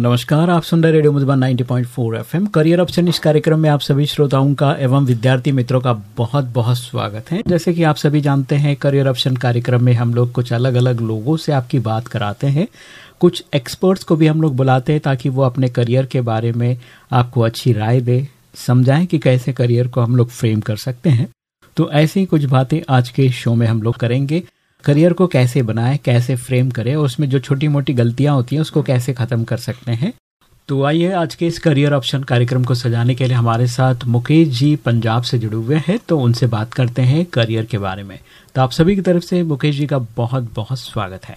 नमस्कार, आप सुन रहे radio Madhuban 90.4 FM. Career option इस कार्यक्रम में आप सभी श्रोताओं का एवं विद्यार्थी मित्रों का बहुत बहुत स्वागत है। जैसे कि आप सभी जानते हैं, करियर ऑप्शन कार्यक्रम में हम लोग कुछ अलग अलग लोगों से आपकी बात कराते हैं। कुछ एक्सपर्ट्स को भी हम लोग बुलाते हैं ताकि वो अपने करियर के बारे में आपको अच्छी राय दे, समझाएँ कि कैसे करियर को हम लोग फ्रेम कर सकते हैं। तो ऐसी कुछ बातें आज के शो में हम लोग करेंगे। करियर को कैसे बनाए, कैसे फ्रेम करें और उसमें जो छोटी मोटी गलतियाँ होती हैं, उसको कैसे खत्म कर सकते हैं। तो आइए आज के इस करियर ऑप्शन कार्यक्रम को सजाने के लिए हमारे साथ मुकेश जी पंजाब से जुड़े हुए हैं तो उनसे बात करते हैं करियर के बारे में। तो आप सभी की तरफ़ से मुकेश जी का बहुत बहुत स्वागत है।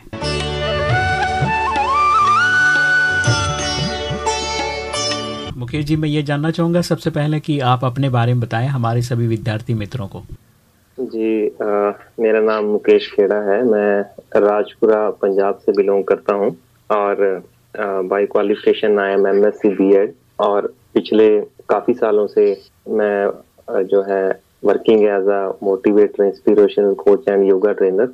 मुकेश जी, मैं ये जानना चाहूँगा सबसे पहले कि आप अपने बारे में बताएँ हमारे सभी विद्यार्थी मित्रों को। जी आ, मेरा नाम मुकेश खेड़ा है। मैं राजपुरा पंजाब से बिलोंग करता हूँ और by qualification I am M S C B Ed और पिछले काफ़ी सालों से मैं जो है working as a motivator inspirational coach and yoga trainer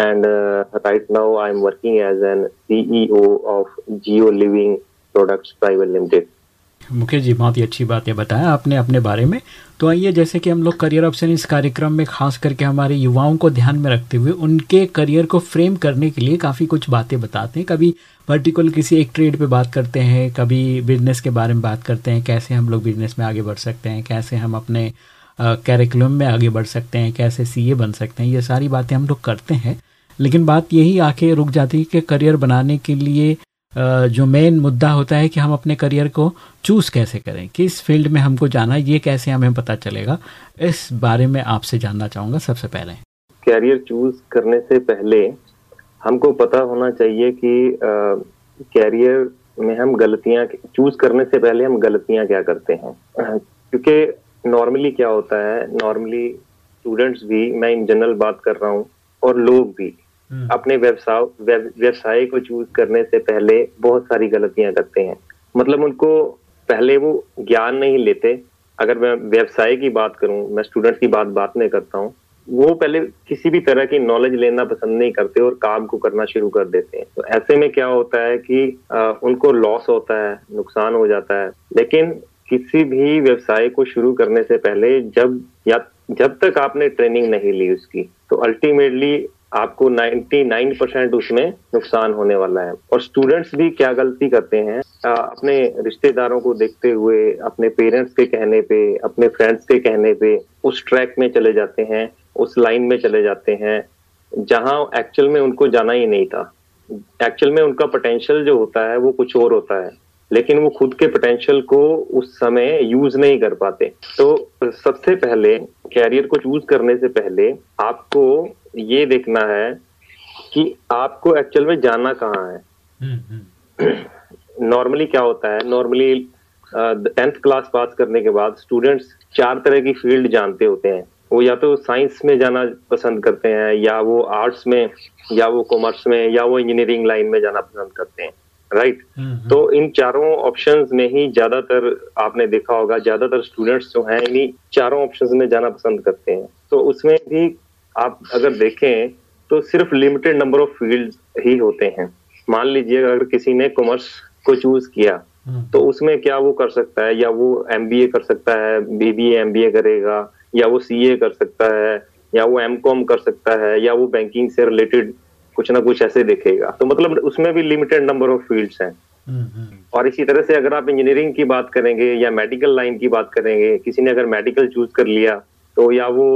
and right now I am working as an CEO of Jio living products private limited Mukesh ji, बहुत ही अच्छी बात है बताया आपने अपने बारे में। तो आइए, जैसे कि हम लोग करियर ऑप्शन इस कार्यक्रम में खास करके हमारे युवाओं को ध्यान में रखते हुए, उनके करियर को फ्रेम करने के लिए काफ़ी कुछ बातें बताते हैं। कभी पर्टिकुलर किसी एक ट्रेड पे बात करते हैं, कभी बिज़नेस के बारे में बात करते हैं, कैसे हम लोग बिज़नेस में आगे बढ़ सकते हैं, कैसे हम अपने कैरिकुलम में आगे बढ़ सकते हैं, कैसे सीए बन सकते हैं, ये सारी बातें हम लोग करते हैं। लेकिन बात यही आके रुक जाती है कि करियर बनाने के लिए जो मेन मुद्दा होता है कि हम अपने करियर को चूज़ कैसे करें, किस फ़ील्ड में हमको जाना है, ये कैसे हमें पता चलेगा, इस बारे में आपसे जानना चाहूँगा सबसे पहले कैरियर चूज़ करने से पहले हमको पता होना चाहिए कि कैरियर में हम गलतियाँ चूज़ करने से पहले हम गलतियाँ क्या करते हैं क्योंकि नॉर्मली क्या होता है नॉर्मली स्टूडेंट्स भी, मैं इन जनरल बात कर रहा हूँ, और लोग भी। अपने व्यवसाय व्यवसाय को चूज़ करने से पहले बहुत सारी गलतियाँ करते हैं। मतलब उनको पहले वो ज्ञान नहीं लेते। अगर मैं व्यवसाय की बात करूँ मैं स्टूडेंट की बात बात नहीं करता हूँ वो पहले किसी भी तरह की नॉलेज लेना पसंद नहीं करते और काम को करना शुरू कर देते हैं। तो ऐसे में क्या होता है कि आ, उनको लॉस होता है नुकसान हो जाता है। लेकिन किसी भी व्यवसाय को शुरू करने से पहले जब या जब तक आपने ट्रेनिंग नहीं ली उसकी तो अल्टीमेटली आपको 99 परसेंट उसमें नुकसान होने वाला है। और स्टूडेंट्स भी क्या गलती करते हैं आ, अपने रिश्तेदारों को देखते हुए अपने पेरेंट्स के कहने पे अपने फ्रेंड्स के कहने पे उस ट्रैक में चले जाते हैं उस लाइन में चले जाते हैं जहाँ एक्चुअल में उनको जाना ही नहीं था। एक्चुअल में उनका पोटेंशियल जो होता है वो कुछ और होता है लेकिन वो खुद के पोटेंशियल को उस समय यूज़ नहीं कर पाते। तो सबसे पहले कैरियर को चूज़ करने से पहले आपको ये देखना है कि आपको एक्चुअल में जाना कहाँ है। नॉर्मली क्या होता है? नॉर्मली टेंथ क्लास पास करने के बाद स्टूडेंट्स चार तरह की फ़ील्ड जानते होते हैं। वो या तो साइंस में जाना पसंद करते हैं या वो आर्ट्स में या वो कॉमर्स में या वो इंजीनियरिंग लाइन में जाना पसंद करते हैं। Right right? तो इन चारों ऑप्शंस में ही ज़्यादातर आपने देखा होगा ज़्यादातर स्टूडेंट्स जो हैं इन्हीं चारों ऑप्शंस में जाना पसंद करते हैं। तो उसमें भी आप अगर देखें तो सिर्फ़ लिमिटेड नंबर ऑफ़ फ़ील्ड ही होते हैं मान लीजिए अगर किसी ने कॉमर्स को चूज़ किया हम्म। तो उसमें क्या वो कर सकता है या वो एमबीए कर सकता है बीबीए एमबीए करेगा या वो सीए कर सकता है या वो एम कर सकता है या वो बैंकिंग से रिलेटेड कुछ ना कुछ ऐसे देखेगा तो मतलब उसमें भी लिमिटेड नंबर ऑफ़ फील्ड्स हैं हम्म, हम्म। और इसी तरह से अगर आप इंजीनियरिंग की बात करेंगे या मेडिकल लाइन की बात करेंगे किसी ने अगर मेडिकल चूज़ कर लिया तो या वो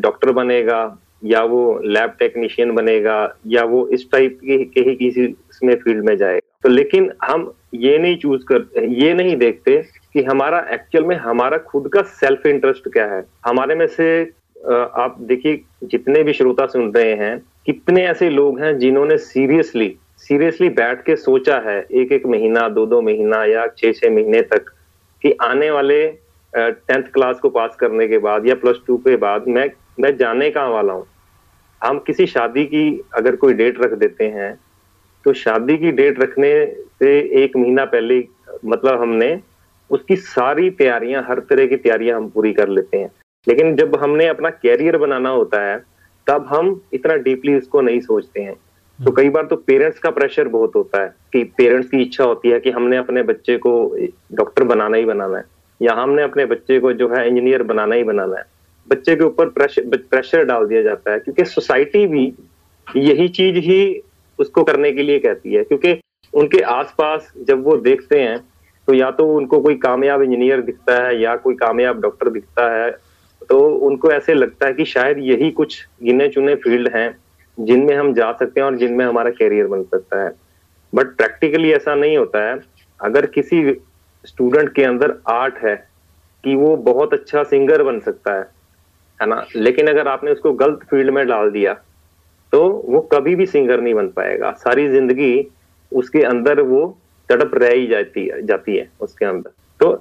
डॉक्टर बनेगा या वो लैब टेक्नीशियन बनेगा या वो इस टाइप के, के ही किसी इसमें फ़ील्ड में जाएगा। तो लेकिन हम ये नहीं चूज़ कर ये नहीं देखते कि हमारा एक्चुअल में हमारा खुद का सेल्फ इंटरेस्ट क्या है। हमारे में से आप देखिए जितने भी श्रोता सुन रहे हैं कितने ऐसे लोग हैं जिन्होंने सीरियसली सीरियसली बैठ के सोचा है एक एक महीना दो दो महीना या छह छह महीने तक कि आने वाले टेंथ क्लास को पास करने के बाद या प्लस टू के बाद मैं मैं जाने कहाँ वाला हूँ? हम किसी शादी की अगर कोई डेट रख देते हैं तो शादी की डेट रखने से एक महीना पहले मतलब हमने उसकी सारी तैयारियाँ हर तरह की तैयारियाँ हम पूरी कर लेते हैं। लेकिन जब हमने अपना कैरियर बनाना होता है तब हम इतना डीपली इसको नहीं सोचते हैं। तो कई बार तो पेरेंट्स का प्रेशर बहुत होता है कि पेरेंट्स की इच्छा होती है कि हमने अपने बच्चे को डॉक्टर बनाना ही बनाना है या हमने अपने बच्चे को जो है इंजीनियर बनाना ही बनाना है। बच्चे के ऊपर प्रेशर प्रेशर डाल दिया जाता है, क्योंकि सोसाइटी भी यही चीज़ ही उसको करने के लिए कहती है, क्योंकि उनके आसपास जब वो देखते हैं तो या तो उनको कोई कामयाब इंजीनियर दिखता है, या कोई कामयाब डॉक्टर दिखता है तो उनको ऐसे लगता है कि शायद यही कुछ गिने चुने फ़ील्ड हैं, जिनमें हम जा सकते हैं और जिनमें हमारा कैरियर बन सकता है। बट प्रैक्टिकली ऐसा नहीं होता है। अगर किसी स्टूडेंट के अंदर आर्ट है, कि वो बहुत अच्छा सिंगर बन सकता है है ना। लेकिन अगर आपने उसको गलत फ़ील्ड में डाल दिया तो वो कभी भी सिंगर नहीं बन पाएगा। सारी ज़िंदगी उसके अंदर वो तड़प रह ही जाती है जाती है उसके अंदर। तो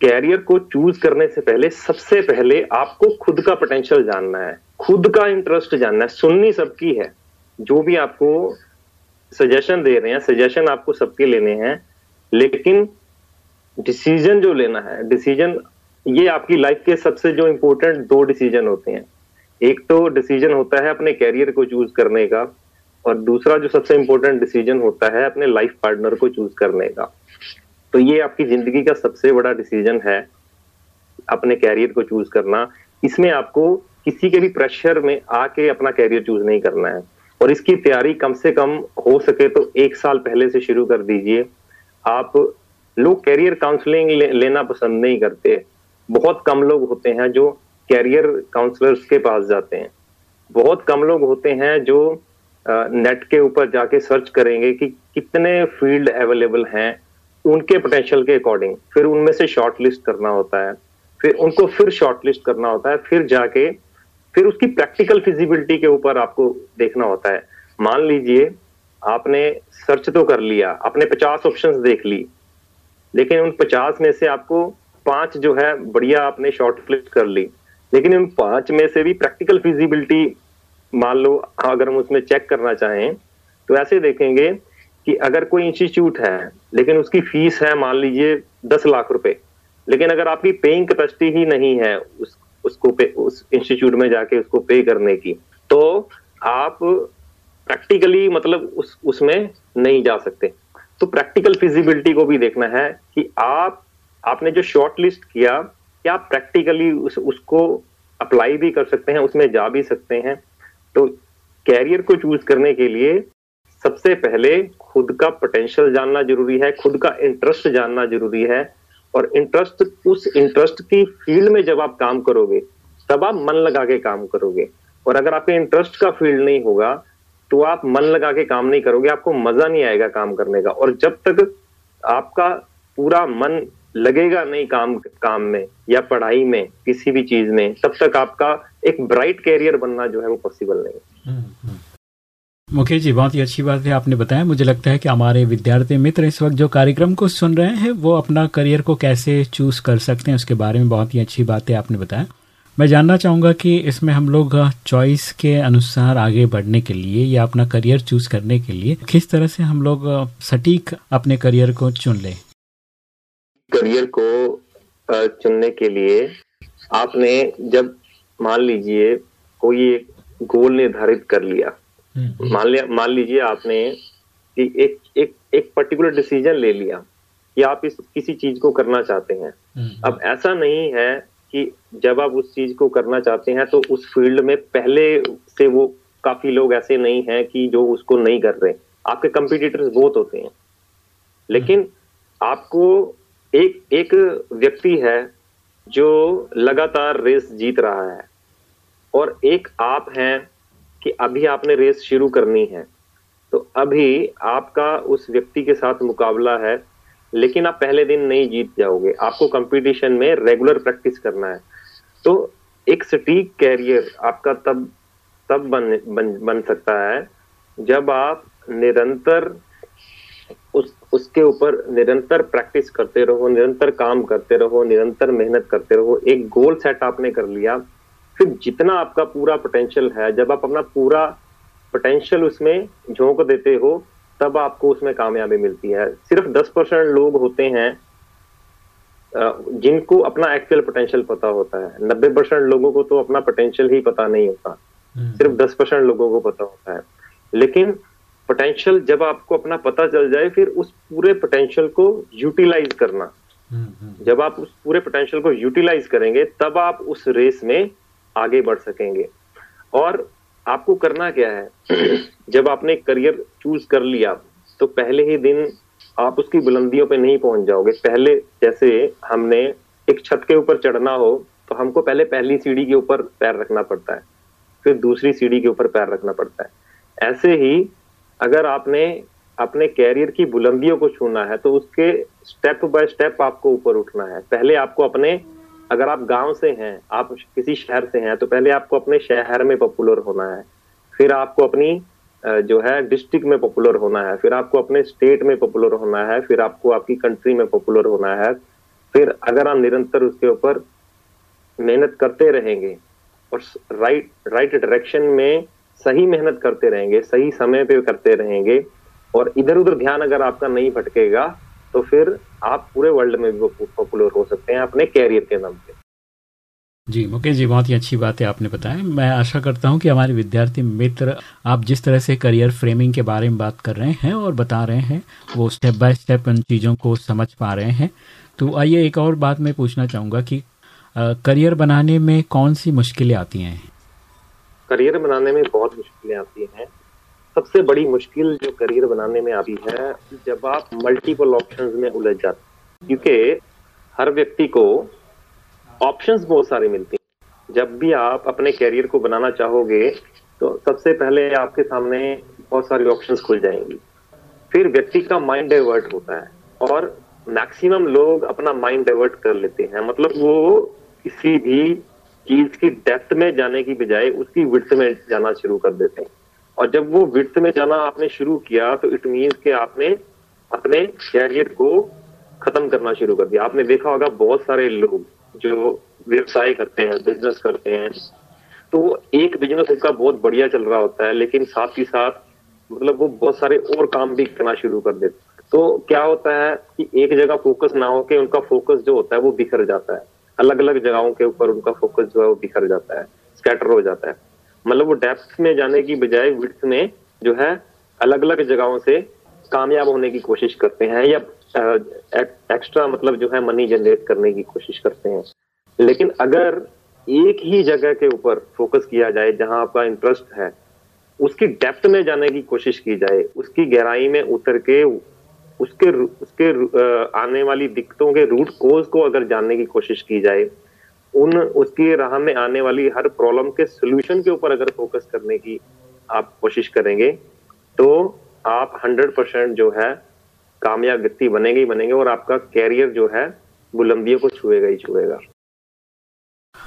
कैरियर को चूज़ करने से पहले, सबसे पहले आपको खुद का पोटेंशियल जानना है। खुद का इंटरेस्ट जानना है। सुननी सबकी है। जो भी आपको सजेशन दे रहे हैं सजेशन आपको सबके लेने हैं। लेकिन डिसीज़न जो लेना है डिसीज़न ये आपकी लाइफ के सबसे जो इंपॉर्टेंट दो डिसीज़न होते हैं। एक तो डिसीज़न होता है अपने कैरियर को चूज़ करने का और दूसरा जो सबसे इंपॉर्टेंट डिसीज़न होता है अपने लाइफ पार्टनर को चूज़ करने का। तो ये आपकी ज़िंदगी का सबसे बड़ा डिसीज़न है अपने कैरियर को चूज़ करना। इसमें आपको किसी के भी प्रेशर में आके अपना कैरियर चूज़ नहीं करना है। और इसकी तैयारी कम से कम हो सके तो एक साल पहले से शुरू कर दीजिए। आप लोग कैरियर काउंसलिंग ले, लेना पसंद नहीं करते। बहुत कम लोग होते हैं जो कैरियर काउंसलर्स के पास जाते हैं। बहुत कम लोग होते हैं जो नेट के ऊपर जाके सर्च करेंगे कि कितने फ़ील्ड अवेलेबल हैं, उनके पोटेंशियल के अकॉर्डिंग फिर उनमें से शॉर्ट लिस्ट करना होता है। फिर उनको फिर शॉर्ट लिस्ट करना होता है। फिर जाके, फिर उसकी प्रैक्टिकल फिजिबिलिटी के ऊपर आपको देखना होता है। मान लीजिए, आपने सर्च तो कर लिया, आपने पचास ऑप्शंस देख ली, लेकिन उन पचास में से आपको पाँच जो है, बढ़िया आपने शॉर्ट लिस्ट कर ली। लेकिन उन पाँच में से भी प्रैक्टिकल फिजिबिलिटी मान लो, अगर हम उसमें चेक करना चाहें तो ऐसे देखेंगे कि अगर कोई इंस्टीट्यूट है, लेकिन उसकी फ़ीस है मान लीजिए दस लाख रुपए, लेकिन अगर आपकी पेइंग कैपेसिटी ही नहीं है उस, उसको पे, उस इंस्टीट्यूट में जाके उसको पे करने की तो आप प्रैक्टिकली मतलब उस, उसमें नहीं जा सकते। तो प्रैक्टिकल फिजिबिलिटी को भी देखना है कि आप आपने जो शॉर्ट लिस्ट किया क्या आप प्रैक्टिकली उस, उसको अप्लाई भी कर सकते हैं उसमें जा भी सकते हैं? तो कैरियर को चूज़ करने के लिए सबसे पहले खुद का पोटेंशियल जानना ज़रूरी है खुद का इंटरेस्ट जानना ज़रूरी है और इंटरेस्ट उस इंटरेस्ट की फ़ील्ड में जब आप काम करोगे तब आप मन लगा के काम करोगे। और अगर आपके इंटरेस्ट का फ़ील्ड नहीं होगा तो आप मन लगा के काम नहीं करोगे आपको मज़ा नहीं आएगा काम करने का। और जब तक आपका पूरा मन लगेगा नहीं काम काम में या पढ़ाई में किसी भी चीज़ में तब तक आपका एक ब्राइट कैरियर बनना जो है वो पॉसिबल नहीं हम्म, हम्म। मुकेश जी बहुत ही अच्छी बात है आपने बताया। मुझे लगता है कि हमारे विद्यार्थी मित्र इस वक्त जो कार्यक्रम को सुन रहे हैं वो अपना करियर को कैसे चूज़ कर सकते हैं उसके बारे में बहुत ही अच्छी बात है आपने बताया। मैं जानना चाहूँगा कि इसमें हम लोग चॉइस के अनुसार आगे बढ़ने के लिए या अपना करियर चूज़ करने के लिए किस तरह से हम लोग सटीक अपने करियर को चुन लें। करियर को चुनने के लिए आपने जब मान लीजिए कोई एक गोल निर्धारित कर लिया हम्म। मान लिया मान लीजिए आपने कि एक एक एक पर्टिकुलर डिसीज़न ले लिया कि आप इस किसी चीज़ को करना चाहते हैं हम्म। अब ऐसा नहीं है कि जब आप उस चीज़ को करना चाहते हैं तो उस फ़ील्ड में पहले से वो काफ़ी लोग ऐसे नहीं हैं कि जो उसको नहीं कर रहे आपके कंपिटिटर्स बहुत होते हैं लेकिन आपको एक एक व्यक्ति है जो लगातार रेस जीत रहा है। और एक आप हैं कि अभी आपने रेस शुरू करनी है। तो अभी आपका उस व्यक्ति के साथ मुकाबला है लेकिन आप पहले दिन नहीं जीत जाओगे। आपको कंपटीशन में रेगुलर प्रैक्टिस करना है। तो एक सटीक कैरियर आपका तब तब बन बन, बन सकता है जब आप निरंतर उसके ऊपर निरंतर प्रैक्टिस करते रहो निरंतर काम करते रहो निरंतर मेहनत करते रहो। एक गोल सेट आपने कर लिया फिर जितना आपका पूरा पोटेंशियल है जब आप अपना पूरा पोटेंशियल उसमें झोंक देते हो तब आपको उसमें कामयाबी मिलती है। सिर्फ़ दस परसेंट लोग होते हैं जिनको अपना एक्चुअल पोटेंशियल पता होता है। नब्बे परसेंट लोगों को तो अपना पोटेंशियल ही पता नहीं होता। हम्म। सिर्फ़ दस परसेंट लोगों को पता होता है। लेकिन पोटेंशियल जब आपको अपना पता चल जाए फिर उस पूरे पोटेंशियल को यूटिलाइज करना। हम्म, हम्म। जब आप उस पूरे पोटेंशियल को यूटिलाइज करेंगे तब आप उस रेस में आगे बढ़ सकेंगे। और आपको करना क्या है? जब आपने करियर चूज़ कर लिया तो पहले ही दिन आप उसकी बुलंदियों पे नहीं पहुँच जाओगे। पहले जैसे हमने एक छत के ऊपर चढ़ना हो तो हमको पहले पहली सीढ़ी के ऊपर पैर रखना पड़ता है फिर दूसरी सीढ़ी के ऊपर पैर रखना पड़ता है। ऐसे ही अगर आपने अपने कैरियर की बुलंदियों को छूना है तो उसके स्टेप बाय स्टेप आपको ऊपर उठना है। पहले आपको अपने, अगर आप गाँव से हैं, आप किसी शहर से हैं तो पहले आपको अपने शहर में पॉपुलर होना है। फिर आपको अपनी जो है डिस्ट्रिक्ट में पॉपुलर होना है। फिर आपको अपने स्टेट में पॉपुलर होना है। फिर आपको आपकी कंट्री में पॉपुलर होना है। फिर अगर आप निरंतर उसके ऊपर मेहनत करते रहेंगे, और राइट राइट डायरेक्शन में सही मेहनत करते रहेंगे, सही समय पे करते रहेंगे और इधर उधर ध्यान अगर आपका नहीं भटकेगा तो फिर आप पूरे वर्ल्ड में भी पॉपुलर हो सकते हैं अपने कैरियर के नाम पे। जी, मुकेश जी, बहुत ही अच्छी बात है आपने बताया मैं आशा करता हूँ कि हमारे विद्यार्थी मित्र आप जिस तरह से करियर फ्रेमिंग के बारे में बात कर रहे हैं और बता रहे हैं, वो स्टेप बाय स्टेप उन चीज़ों को समझ पा रहे हैं। तो आइए एक और बात मैं पूछना चाहूँगा कि करियर बनाने में कौन सी मुश्किलें आती हैं? करियर बनाने में बहुत मुश्किलें आती हैं। सबसे बड़ी मुश्किल जो करियर बनाने में आती है, जब आप मल्टीपल ऑप्शंस में उलझ जाते क्योंकि हर व्यक्ति को ऑप्शंस बहुत सारे मिलते हैं। जब भी आप अपने करियर को बनाना चाहोगे तो सबसे पहले आपके सामने बहुत सारी ऑप्शंस खुल जाएँगी। फिर व्यक्ति का माइंड डाइवर्ट होता है और मैक्सिमम लोग अपना माइंड डाइवर्ट कर लेते हैं। मतलब वो किसी भी चीज़ की डेप्थ में जाने की बजाय उसकी विड्थ में जाना शुरू कर देते हैं। और जब वो विड्थ में जाना आपने शुरू किया तो इट मीन के आपने अपने कैरियर को खत्म करना शुरू कर दिया। आपने देखा होगा बहुत सारे लोग जो व्यवसाय करते हैं बिज़नेस करते हैं। तो एक बिज़नेस उनका बहुत बढ़िया चल रहा होता है, लेकिन साथ ही साथ मतलब वो बहुत सारे और काम भी करना शुरू कर देते तो क्या होता है कि एक जगह फोकस ना हो के उनका फोकस जो होता है वो बिखर जाता है। अलग अलग जगहों के ऊपर उनका फोकस जो है वो बिखर जाता है स्कैटर हो जाता है। मतलब वो डेप्थ में जाने की बजाय विड्थ में जो है अलग अलग जगहों से कामयाब होने की कोशिश करते हैं या एक्स्ट्रा मतलब जो है मनी जनरेट करने की कोशिश करते हैं। लेकिन अगर एक ही जगह के ऊपर फोकस किया जाए जहाँ आपका इंटरेस्ट है, उसकी डेप्थ में जाने की कोशिश की जाए, उसकी गहराई में उतर के उसके उसके आने वाली दिक्कतों के रूट कोज को अगर जानने की कोशिश की जाए, उन, उसकी राह में आने वाली हर प्रॉब्लम के सोल्यूशन के ऊपर अगर फोकस करने की आप कोशिश करेंगे तो आप हंड्रेड परसेंट जो है कामयाब व्यक्ति बनेंगे ही बनेंगे और आपका कैरियर जो है बुलंदियों को छुएगा ही छुएगा।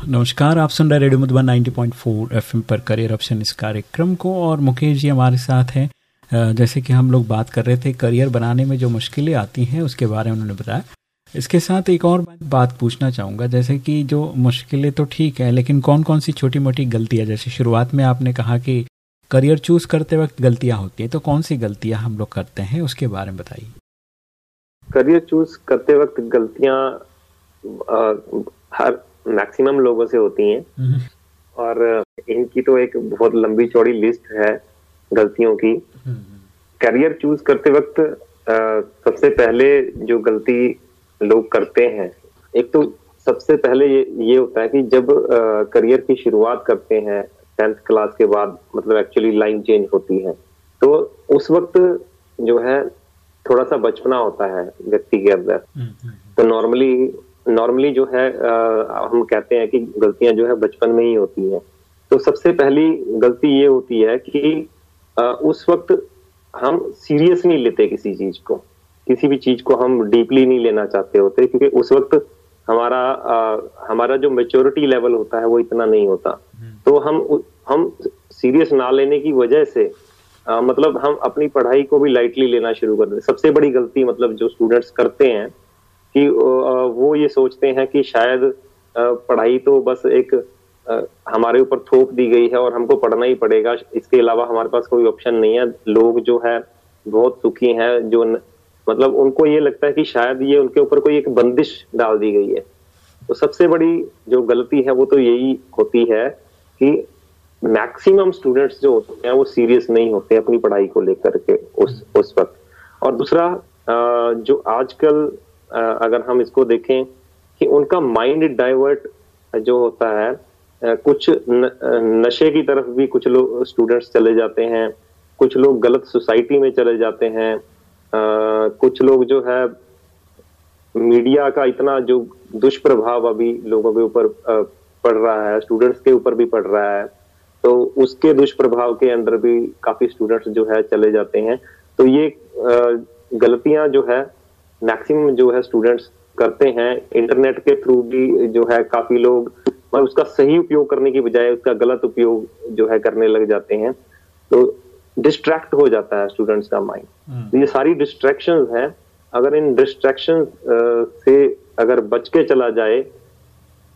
नमस्कार, आप सुन रहे रेडियो मधुबन 90.4 एफएम पर करियर ऑप्शन इस कार्यक्रम को और मुकेश जी हमारे साथ हैं। जैसे कि हम लोग बात कर रहे थे करियर बनाने में जो मुश्किलें आती हैं उसके बारे में उन्होंने बताया। इसके साथ एक और बात पूछना चाहूँगा जैसे कि जो मुश्किलें तो ठीक है लेकिन कौन कौन सी छोटी मोटी गलतियाँ जैसे शुरुआत में आपने कहा कि करियर चूज़ करते वक्त गलतियाँ होती हैं तो कौन सी गलतियाँ हम लोग करते हैं उसके बारे में बताइए। करियर चूज़ करते वक्त गलतियाँ हर मैक्सिमम लोगों से होती हैं। हम्म। और इनकी तो एक बहुत लंबी चौड़ी लिस्ट है गलतियों की करियर। चूज़ करते वक्त आ, सबसे पहले जो गलती लोग करते हैं एक तो सबसे पहले ये ये होता है कि जब करियर की शुरुआत करते हैं टेंथ क्लास के बाद मतलब एक्चुअली लाइन चेंज होती है तो उस वक्त जो है थोड़ा सा बचपना होता है व्यक्ति के अंदर। तो नॉर्मली नॉर्मली जो है आ, हम कहते हैं कि गलतियाँ जो है बचपन में ही होती हैं तो सबसे पहली गलती ये होती है कि उस वक्त हम सीरियस नहीं लेते किसी चीज़ को। किसी भी चीज़ को हम डीपली नहीं लेना चाहते होते क्योंकि उस वक्त हमारा आ, हमारा जो मेच्योरिटी लेवल होता है वो इतना नहीं होता। तो हम हम सीरियस ना लेने की वजह से आ, मतलब हम अपनी पढ़ाई को भी लाइटली लेना शुरू कर देते सबसे बड़ी गलती मतलब जो स्टूडेंट्स करते हैं कि वो ये सोचते हैं कि शायद पढ़ाई तो बस एक हमारे ऊपर थोप दी गई है और हमको पढ़ना ही पड़ेगा। इसके अलावा हमारे पास कोई ऑप्शन नहीं है। लोग जो है बहुत सुखी हैं जो न, मतलब उनको ये लगता है कि शायद ये उनके ऊपर कोई एक बंदिश डाल दी गई है। तो सबसे बड़ी जो गलती है वो तो यही होती है कि मैक्सिमम स्टूडेंट्स जो होते हैं वो सीरियस नहीं होते अपनी पढ़ाई को लेकर के उस उस वक्त। और दूसरा जो आजकल अगर हम इसको देखें कि उनका माइंड डाइवर्ट जो होता है कुछ न, नशे की तरफ़ भी कुछ लोग स्टूडेंट्स चले जाते हैं कुछ लोग गलत सोसाइटी में चले जाते हैं आ, कुछ लोग जो है मीडिया का इतना जो दुष्प्रभाव अभी लोगों के ऊपर पड़ रहा है स्टूडेंट्स के ऊपर भी पड़ रहा है तो उसके दुष्प्रभाव के अंदर भी काफ़ी स्टूडेंट्स जो है चले जाते हैं। तो ये गलतियाँ जो है मैक्सिमम जो है स्टूडेंट्स करते हैं इंटरनेट के थ्रू भी जो है काफ़ी लोग मतलब उसका सही उपयोग करने की बजाय उसका गलत उपयोग जो है करने लग जाते हैं तो डिस्ट्रैक्ट हो जाता है स्टूडेंट्स का माइंड हम्म। तो ये सारी डिस्ट्रैक्शन है। अगर इन डिस्ट्रैक्शन से अगर बच के चला जाए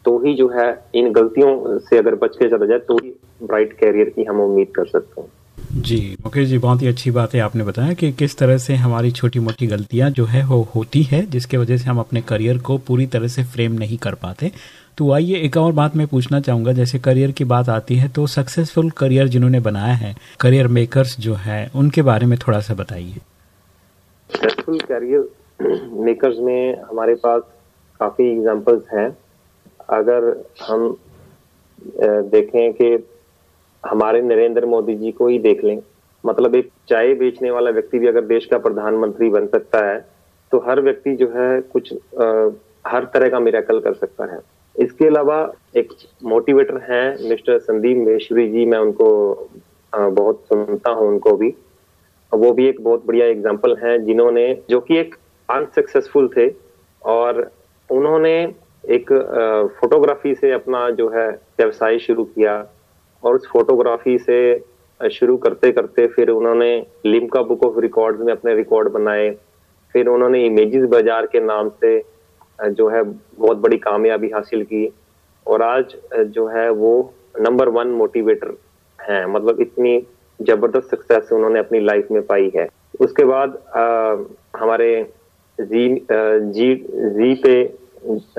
तो ही जो है इन गलतियों से अगर बच के चला जाए तो ही ब्राइट कैरियर की हम उम्मीद कर सकते हैं। जी मुकेश जी बहुत ही अच्छी बात है आपने बताया कि किस तरह से हमारी छोटी मोटी गलतियाँ जो है वो होती है जिसके वजह से हम अपने करियर को पूरी तरह से फ्रेम नहीं कर पाते। तो आइए एक और बात मैं पूछना चाहूँगा। जैसे करियर की बात आती है तो सक्सेसफुल करियर जिन्होंने बनाया है करियर मेकर्स जो है उनके बारे में थोड़ा सा बताइए। सक्सेसफुल करियर मेकर्स में हमारे पास काफ़ी एग्जांपल्स हैं। अगर हम देखें कि हमारे नरेंद्र मोदी जी को ही देख लें मतलब एक चाय बेचने वाला व्यक्ति भी अगर देश का प्रधानमंत्री बन सकता है तो हर व्यक्ति जो है कुछ आ, हर तरह का मिराकल कर सकता है। इसके अलावा एक मोटिवेटर हैं, मिस्टर संदीप महेश्वरी जी, मैं उनको बहुत सुनता हूँ उनको भी। वो भी एक बहुत बढ़िया एग्ज़ाम्पल है जिन्होंने, जो कि एक अनसक्सेसफुल थे और उन्होंने एक फोटोग्राफी से अपना जो है व्यवसाय शुरू किया और उस फोटोग्राफी से शुरू करते करते फिर उन्होंने लिमका बुक ऑफ़ रिकॉर्ड्स में अपने रिकॉर्ड बनाए। फिर उन्होंने इमेजेस बाज़ार के नाम से जो है बहुत बड़ी कामयाबी हासिल की और आज जो है वो नंबर वन मोटिवेटर हैं। मतलब इतनी ज़बरदस्त सक्सेस उन्होंने अपनी लाइफ में पाई है। उसके बाद आ, हमारे जी जी जी पे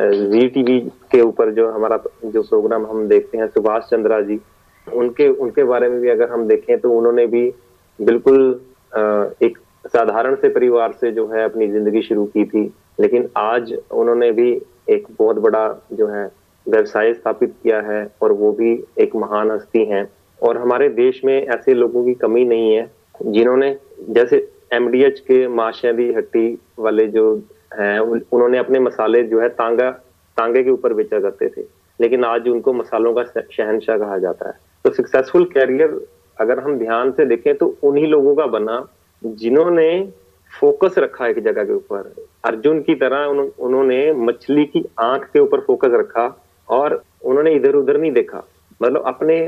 जी टीवी के ऊपर जो हमारा जो प्रोग्राम हम देखते हैं सुभाष चंद्रा जी उनके उनके बारे में भी अगर हम देखें तो उन्होंने भी बिल्कुल आ, एक साधारण से परिवार से जो है अपनी ज़िंदगी शुरू की थी। लेकिन आज उन्होंने भी एक बहुत बड़ा जो है, व्यवसाय स्थापित किया है और वो भी एक महान हस्ती हैं। और हमारे देश में ऐसे लोगों की कमी नहीं है, जिन्होंने जैसे एमडीएच के माशेदी हट्टी वाले जो हैं उन्होंने अपने मसाले जो है तांगा, तांगे के ऊपर बेचा करते थे। लेकिन आज उनको मसालों का शहनशाह कहा जाता है। तो सक्सेसफुल कैरियर अगर हम ध्यान से देखें तो उन्हीं लोगों का बना, जिन्होंने फोकस रखा एक जगह के ऊपर। अर्जुन की तरह उन, उन्होंने मछली की आँख के ऊपर फोकस रखा और उन्होंने इधर उधर नहीं देखा। मतलब अपने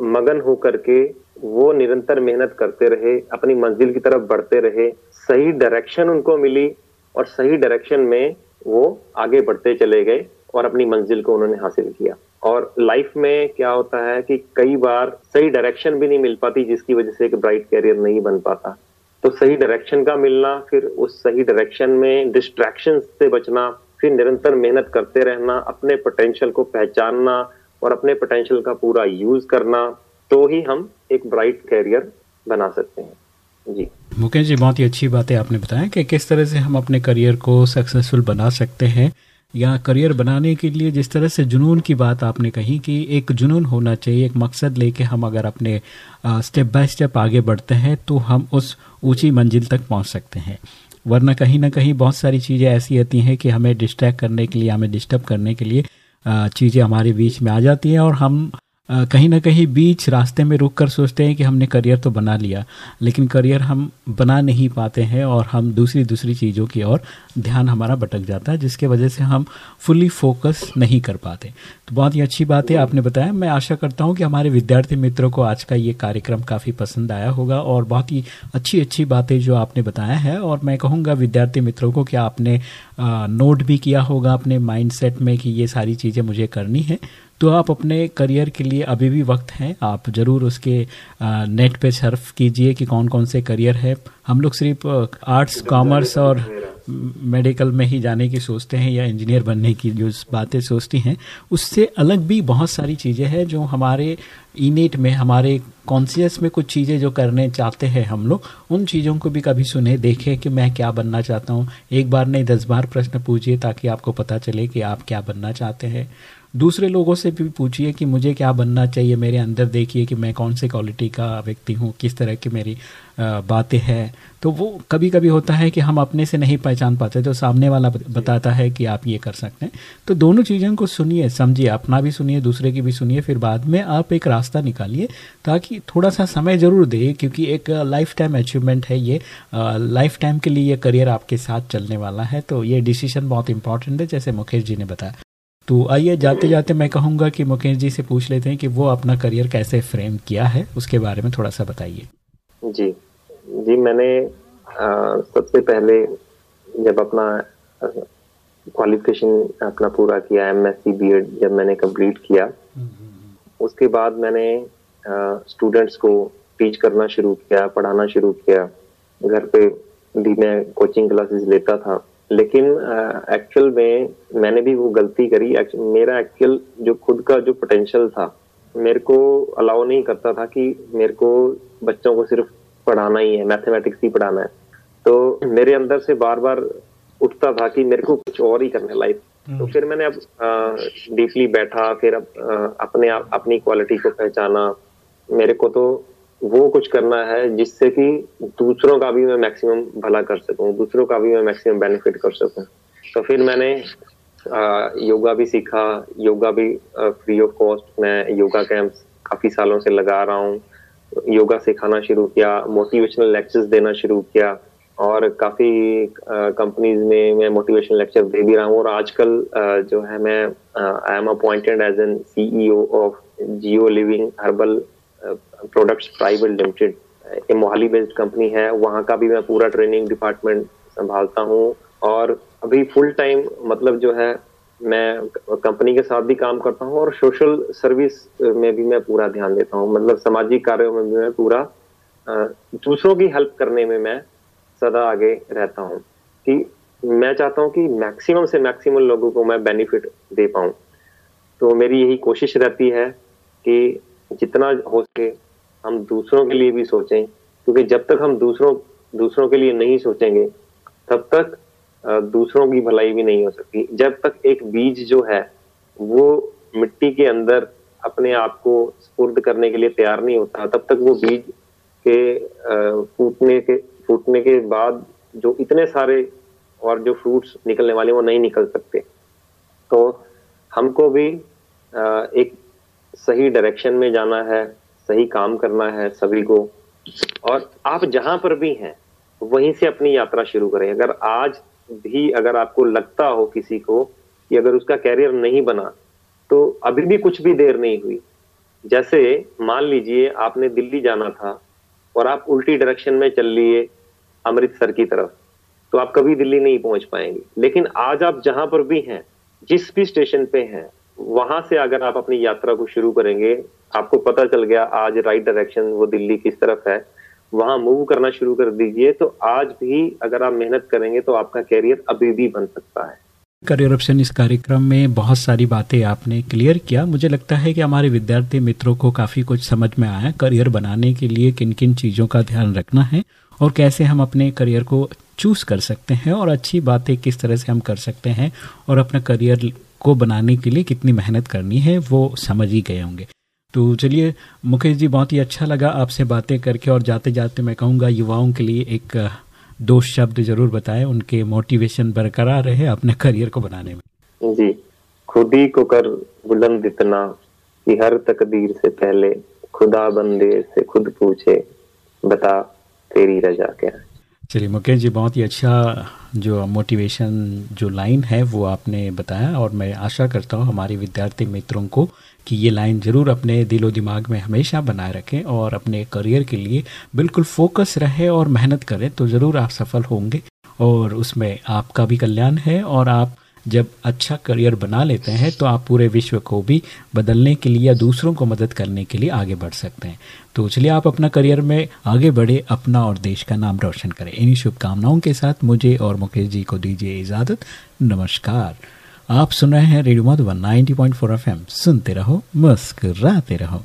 मगन होकर के वो निरंतर मेहनत करते रहे अपनी मंजिल की तरफ़ बढ़ते रहे सही डायरेक्शन उनको मिली और सही डायरेक्शन में वो आगे बढ़ते चले गए और अपनी मंजिल को उन्होंने हासिल किया। और लाइफ में क्या होता है कि कई बार सही डायरेक्शन भी नहीं मिल पाती जिसकी वजह से एक ब्राइट कैरियर नहीं बन पाता। तो सही डायरेक्शन का मिलना, फिर उस सही डायरेक्शन में डिस्ट्रैक्शन से बचना, फिर निरंतर मेहनत करते रहना, अपने पोटेंशियल को पहचानना और अपने पोटेंशियल का पूरा यूज़ करना तो ही हम एक ब्राइट कैरियर बना सकते हैं। जी। मुकेश जी, बहुत ही अच्छी बात आपने बताया कि किस तरह से हम अपने करियर को सक्सेसफुल बना सकते हैं। या करियर बनाने के लिए जिस तरह से जुनून की बात आपने कही कि एक जुनून होना चाहिए, एक मकसद लेके हम अगर अपने स्टेप बाय स्टेप आगे बढ़ते हैं तो हम उस ऊँची मंजिल तक पहुँच सकते हैं। वरना कहीं ना कहीं बहुत सारी चीज़ें ऐसी होती हैं कि हमें डिस्ट्रैक्ट करने के लिए, हमें डिस्टर्ब करने के लिए चीज़ें हमारे बीच में आ जाती हैं और हम कहीं ना कहीं बीच रास्ते में रुक कर सोचते हैं कि हमने करियर तो बना लिया, लेकिन करियर हम बना नहीं पाते हैं और हम दूसरी दूसरी चीज़ों की ओर ध्यान हमारा भटक जाता है, जिसके वजह से हम फुली फोकस नहीं कर पाते। तो बहुत ही अच्छी बात है, आपने बताया। मैं आशा करता हूँ कि हमारे विद्यार्थी मित्रों को आज का ये कार्यक्रम काफ़ी पसंद आया होगा और बहुत ही अच्छी अच्छी बातें जो आपने बताया है। और मैं कहूँगा विद्यार्थी मित्रों को कि आपने नोट भी किया होगा अपने माइंड में कि ये सारी चीज़ें मुझे करनी है। तो आप अपने करियर के लिए अभी भी वक्त हैं। आप ज़रूर उसके नेट पे सर्फ कीजिए कि कौन कौन से करियर है। हम लोग सिर्फ़ आर्ट्स कॉमर्स और मेडिकल में ही जाने की सोचते हैं या इंजीनियर बनने की जो बातें सोचती हैं। उससे अलग भी बहुत सारी चीज़ें हैं जो हमारे इनेट में हमारे कॉन्सियस में कुछ चीज़ें जो करने चाहते हैं हम लोग उन चीज़ों को भी कभी सुने देखें कि मैं क्या बनना चाहता हूँ। एक बार नहीं दस बार प्रश्न पूछिए ताकि आपको पता चले कि आप क्या बनना चाहते हैं। दूसरे लोगों से भी पूछिए कि मुझे क्या बनना चाहिए मेरे अंदर देखिए कि मैं कौन से क्वालिटी का व्यक्ति हूँ किस तरह की मेरी बातें हैं। तो वो कभी कभी होता है कि हम अपने से नहीं पहचान पाते तो सामने वाला बताता है कि आप ये कर सकते हैं। तो दोनों चीज़ों को सुनिए समझिए अपना भी सुनिए दूसरे की भी सुनिए फिर बाद में आप एक रास्ता निकालिए ताकि थोड़ा सा समय ज़रूर दे क्योंकि एक लाइफ टाइम अचीवमेंट है ये। लाइफ टाइम के लिए ये करियर आपके साथ चलने वाला है तो ये डिसीज़न बहुत इंपॉर्टेंट है जैसे मुकेश जी ने बताया। तो आइए जाते जाते मैं कहूँगा कि मुकेश जी से पूछ लेते हैं कि वो अपना करियर कैसे फ्रेम किया है, उसके बारे में थोड़ा सा बताइए। जी। जी, मैंने सबसे पहले जब अपना क्वालिफिकेशन अपना पूरा किया M S C B Ed जब मैंने कंप्लीट किया, उसके बाद मैंने स्टूडेंट्स को टीच करना शुरू किया, पढ़ाना शुरू किया। घर पे भी मैं कोचिंग क्लासेस लेता था। लेकिन एक्चुअल में मैंने भी वो गलती करी। मेरा एक्चुअल जो खुद का जो पोटेंशियल था मेरे को अलाउ नहीं करता था कि मेरे को बच्चों को सिर्फ़ पढ़ाना ही है मैथमेटिक्स ही पढ़ाना है। तो मेरे अंदर से बार बार उठता था कि मेरे को कुछ और ही करना है लाइफ तो हम्म। फिर मैंने अब डीपली बैठा फिर अब अपने अपनी क्वालिटी को पहचाना। मेरे को तो वो कुछ करना है जिससे कि दूसरों का भी मैं मैक्सिमम भला कर सकूँ, दूसरों का भी मैं मैक्सिमम बेनिफिट कर सकूँ। तो फिर मैंने योगा भी सीखा, योगा भी फ्री ऑफ़ कॉस्ट मैं योगा कैंप्स काफ़ी सालों से लगा रहा हूँ। योगा सिखाना शुरू किया मोटिवेशनल लेक्चर्स देना शुरू किया और काफ़ी कंपनीज़ में मैं मोटिवेशनल लेक्चर दे भी रहा हूँ। और आजकल जो है मैं I am appointed as an CEO of Jio living herbal products private limited ये मोहाली बेस्ड कंपनी है, वहाँ का भी मैं पूरा ट्रेनिंग डिपार्टमेंट संभालता हूँ और अभी फुल टाइम मतलब जो है, मैं कंपनी के साथ भी काम करता हूँ और सोशल सर्विस में भी मैं पूरा ध्यान देता हूँ। मतलब सामाजिक कार्यों में भी मैं पूरा दूसरों की हेल्प करने में मैं सदा आगे रहता हूँ कि मैं चाहता हूँ कि मैक्सिमम से मैक्सिमम लोगों को मैं बेनिफिट दे पाऊँ। तो मेरी यही कोशिश रहती है कि जितना हो सके हम दूसरों के लिए भी सोचें, क्योंकि जब तक हम दूसरों दूसरों के लिए नहीं सोचेंगे, तब तक दूसरों की भलाई भी नहीं हो सकती। जब तक एक बीज जो है, वो मिट्टी के अंदर अपने आप को स्पुर्द करने के लिए तैयार नहीं होता, तब तक वो बीज के फूटने के फूटने के बाद जो इतने सारे और जो फ्रूट्स निकलने वाले वो नहीं निकल सकते। तो हमको भी एक सही डायरेक्शन में जाना है सही काम करना है सभी को। और आप जहाँ पर भी हैं, वहीं से अपनी यात्रा शुरू करें। अगर आज भी अगर आपको लगता हो किसी को कि अगर उसका कैरियर नहीं बना तो अभी भी कुछ भी देर नहीं हुई। जैसे मान लीजिए आपने दिल्ली जाना था और आप उल्टी डायरेक्शन में चल लिए अमृतसर की तरफ़ तो आप कभी दिल्ली नहीं पहुँच पाएँगे। लेकिन आज आप जहाँ पर भी हैं, जिस भी स्टेशन पे हैं वहाँ से अगर आप अपनी यात्रा को शुरू करेंगे, आपको पता चल गया आज राइट डायरेक्शन वो दिल्ली किस तरफ़ है। वहाँ मूव करना शुरू कर दीजिए तो आज भी अगर आप मेहनत करेंगे तो आपका कैरियर अभी भी बन सकता है। करियर ऑप्शन इस कार्यक्रम में बहुत सारी बातें आपने क्लियर किया। मुझे लगता है कि हमारे विद्यार्थी मित्रों को काफ़ी कुछ समझ में आया। करियर बनाने के लिए किन किन चीज़ों का ध्यान रखना है और कैसे हम अपने करियर को चूज़ कर सकते हैं और अच्छी बातें किस तरह से हम कर सकते हैं और अपना करियर को बनाने के लिए कितनी मेहनत करनी है, वो समझ ही गए होंगे। तो चलिए, मुकेश जी, बहुत ही अच्छा लगा आपसे बातें करके और जाते जाते मैं कहूँगा, युवाओं के लिए एक दो शब्द ज़रूर बताएँ, उनके मोटिवेशन बरकरार रहे अपने करियर को बनाने में। जी, खुद ही को कर बुलंद इतना कि हर तकदीर से पहले खुदा बंदे से खुद पूछे, बता तेरी रजा क्या है? चलिए, मुकेश जी, बहुत ही अच्छा जो मोटिवेशन जो लाइन है, वो आपने बताया और मैं आशा करता हूँ हमारे विद्यार्थी मित्रों को कि ये लाइन ज़रूर अपने दिलो दिमाग में हमेशा बनाए रखें और अपने करियर के लिए बिल्कुल फोकस रहे और मेहनत करें तो ज़रूर आप सफल होंगे और उसमें आपका भी कल्याण है और आप जब अच्छा करियर बना लेते हैं तो आप पूरे विश्व को भी बदलने के लिए या दूसरों को मदद करने के लिए आगे बढ़ सकते हैं। तो इसलिए आप अपना करियर में आगे बढ़े, अपना और देश का नाम रोशन करें। इन्हीं शुभकामनाओं के साथ मुझे और मुकेश जी को दीजिए इजाज़त। नमस्कार। आप सुन रहे हैं रेडियो मधुबन 90.4 एफएम। सुनते रहो, मुस्कुराते रहो।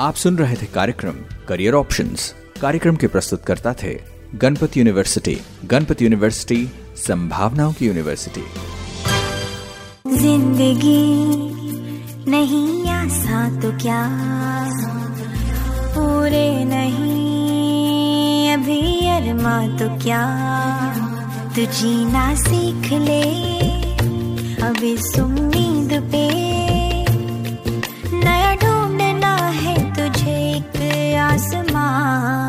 आप सुन रहे थे कार्यक्रम करियर ऑप्शंस। कार्यक्रम के प्रस्तुतकर्ता थे गणपति यूनिवर्सिटी। गणपति यूनिवर्सिटी संभावनाओं की यूनिवर्सिटी ज़िंदगी नहीं आसान तो क्या? पूरे नहीं, अभी अरमा तो क्या? तू जीना सीख ले, अभी इस उम्मीद पे। नया ढूंढना है तुझे एक आसमान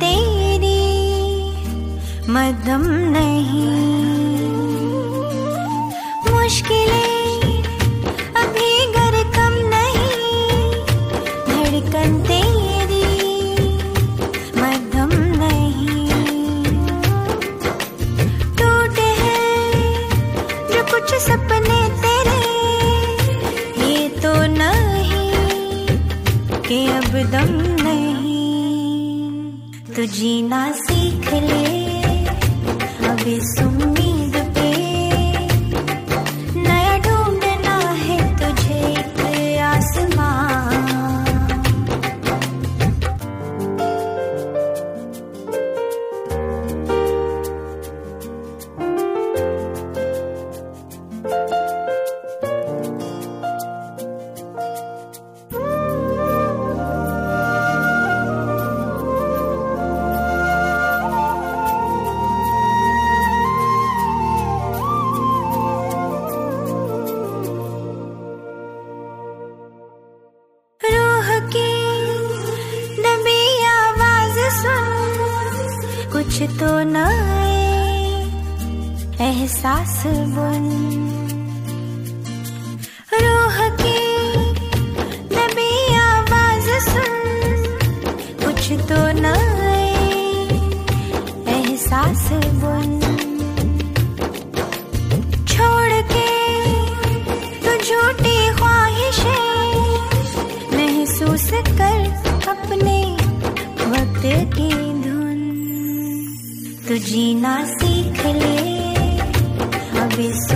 तेरी, मदम नहीं। मुश्किलें अभी गर कम नहीं, धड़कन तेरी, मदम नहीं। टूटे हैं जो कुछ सपने तेरे, ये तो नहीं कि अब दम जीना सीख ले। अभी इस तू जीना सीख ले। अभी इस